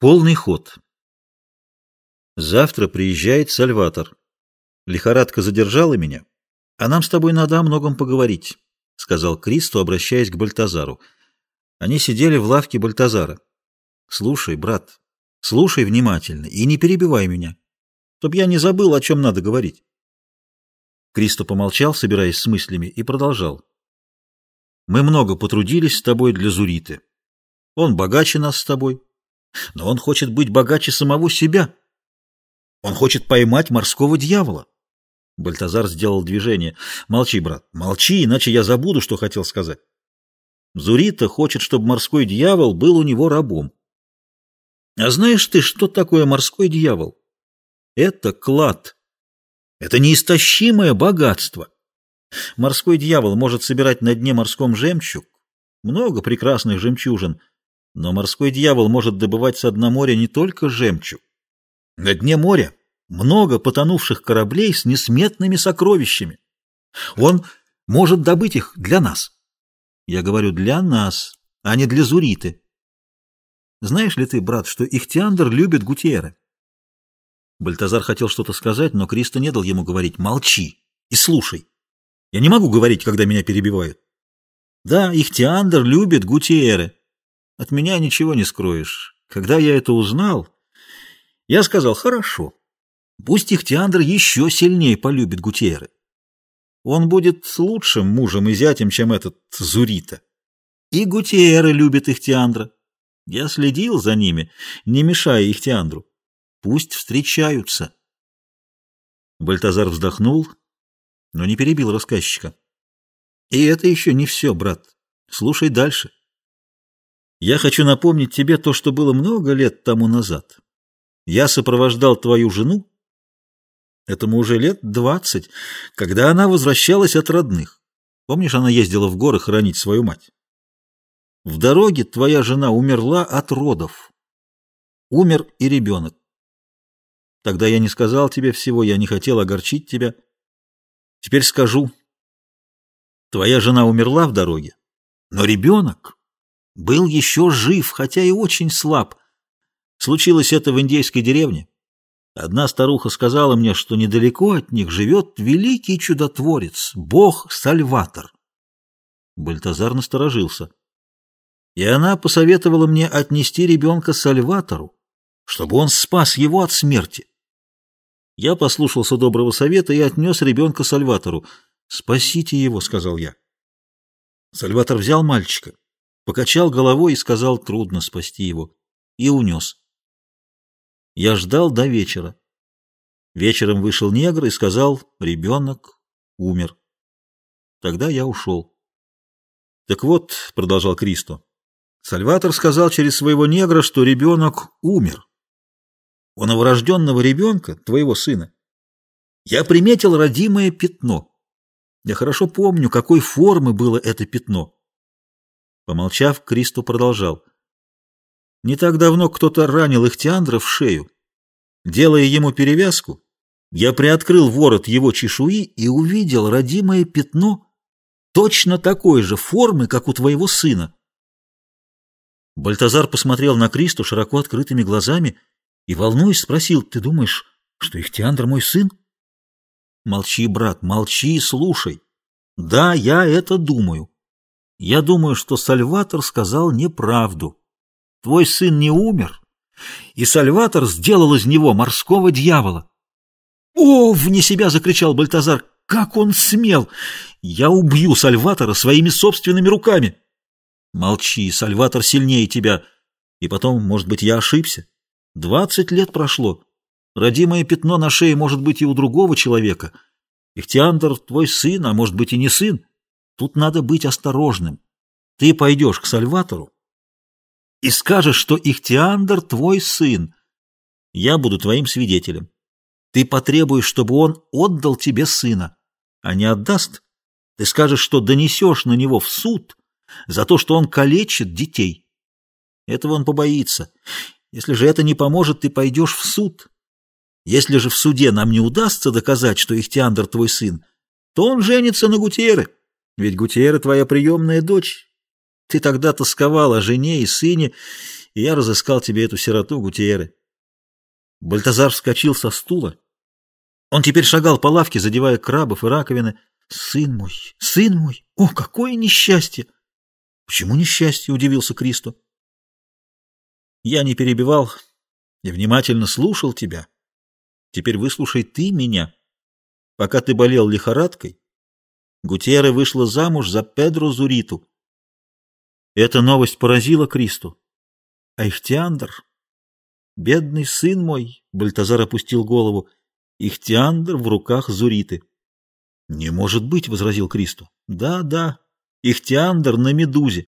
Полный ход. Завтра приезжает Сальватор. Лихорадка задержала меня, а нам с тобой надо о многом поговорить, — сказал Кристо, обращаясь к Бальтазару. Они сидели в лавке Бальтазара. Слушай, брат, слушай внимательно и не перебивай меня, чтоб я не забыл, о чем надо говорить. Кристо помолчал, собираясь с мыслями, и продолжал. Мы много потрудились с тобой для Зуриты. Он богаче нас с тобой, но он хочет быть богаче самого себя. Он хочет поймать морского дьявола. Бальтазар сделал движение. Молчи, брат, молчи, иначе я забуду, что хотел сказать. Зурита хочет, чтобы морской дьявол был у него рабом. А знаешь ты, что такое морской дьявол? Это клад. Это неистощимое богатство. Морской дьявол может собирать на дне морском жемчуг, много прекрасных жемчужин, но морской дьявол может добывать с дна моря не только жемчуг. На дне моря много потонувших кораблей с несметными сокровищами. Он может добыть их для нас. Я говорю «для нас», а не для Зуриты. Знаешь ли ты, брат, что Ихтиандр любит Гутиера? Бальтазар хотел что-то сказать, но Кристо не дал ему говорить. Молчи и слушай. Я не могу говорить, когда меня перебивают. Да, Ихтиандр любит Гутиеры. От меня ничего не скроешь. Когда я это узнал, я сказал, хорошо, пусть Ихтиандр еще сильнее полюбит Гутиеры. Он будет лучшим мужем и зятем, чем этот Зурита. И Гутиеры любит Ихтиандра. Я следил за ними, не мешая Ихтиандру. Пусть встречаются. Бальтазар вздохнул, но не перебил рассказчика. И это еще не все, брат. Слушай дальше. Я хочу напомнить тебе то, что было много лет тому назад. Я сопровождал твою жену, этому уже лет двадцать, когда она возвращалась от родных. Помнишь, она ездила в горы хоронить свою мать? В дороге твоя жена умерла от родов. Умер и ребенок. Тогда я не сказал тебе всего, я не хотел огорчить тебя. Теперь скажу. Твоя жена умерла в дороге, но ребенок был еще жив, хотя и очень слаб. Случилось это в индейской деревне. Одна старуха сказала мне, что недалеко от них живет великий чудотворец, бог Сальватор. Бальтазар насторожился. И она посоветовала мне отнести ребенка Сальватору, чтобы он спас его от смерти. Я послушался доброго совета и отнес ребенка Сальватору. «Спасите его», — сказал я. Сальватор взял мальчика покачал головой и сказал, трудно спасти его, и унес. Я ждал до вечера. Вечером вышел негр и сказал, ребенок умер. Тогда я ушел. Так вот, — продолжал Кристо, — Сальватор сказал через своего негра, что ребенок умер. У новорожденного ребенка, твоего сына, я приметил родимое пятно. Я хорошо помню, какой формы было это пятно. Помолчав, Кристо продолжал. Не так давно кто-то ранил Ихтиандра в шею. Делая ему перевязку, я приоткрыл ворот его чешуи и увидел родимое пятно точно такой же формы, как у твоего сына. Бальтазар посмотрел на Кристо широко открытыми глазами и, волнуясь, спросил, «Ты думаешь, что Ихтиандр мой сын?» «Молчи, брат, молчи и слушай. Да, я это думаю. Я думаю, что Сальватор сказал неправду. Твой сын не умер, и Сальватор сделал из него морского дьявола. «О!» — вне себя закричал Бальтазар. «Как он смел! Я убью Сальватора своими собственными руками!» «Молчи, Сальватор сильнее тебя. И потом, может быть, я ошибся. Двадцать лет прошло. Родимое пятно на шее может быть и у другого человека. Ихтиандр твой сын, а может быть и не сын. Тут надо быть осторожным. Ты пойдешь к Сальватору и скажешь, что Ихтиандр твой сын. Я буду твоим свидетелем. Ты потребуешь, чтобы он отдал тебе сына, а не отдаст. Ты скажешь, что донесешь на него в суд за то, что он калечит детей. Этого он побоится. Если же это не поможет, ты пойдешь в суд. Если же в суде нам не удастся доказать, что Ихтиандр твой сын, то он женится на Гутьеры. Ведь Гутиера твоя приемная дочь. Ты тогда тосковал о жене и сыне, и я разыскал тебе эту сироту Гутиеры. Бальтазар вскочил со стула. Он теперь шагал по лавке, задевая крабов и раковины. «Сын мой! Сын мой! О, какое несчастье!» «Почему несчастье?» — удивился Кристо. «Я не перебивал и внимательно слушал тебя. Теперь выслушай ты меня. Пока ты болел лихорадкой, Гутьера вышла замуж за Педро Зуриту. Эта новость поразила Кристу. А Ихтиандр, бедный сын мой, Бальтазар опустил голову, Ихтиандр в руках Зуриты. — Не может быть, — возразил Кристо. — Да, да, Ихтиандр на медузе.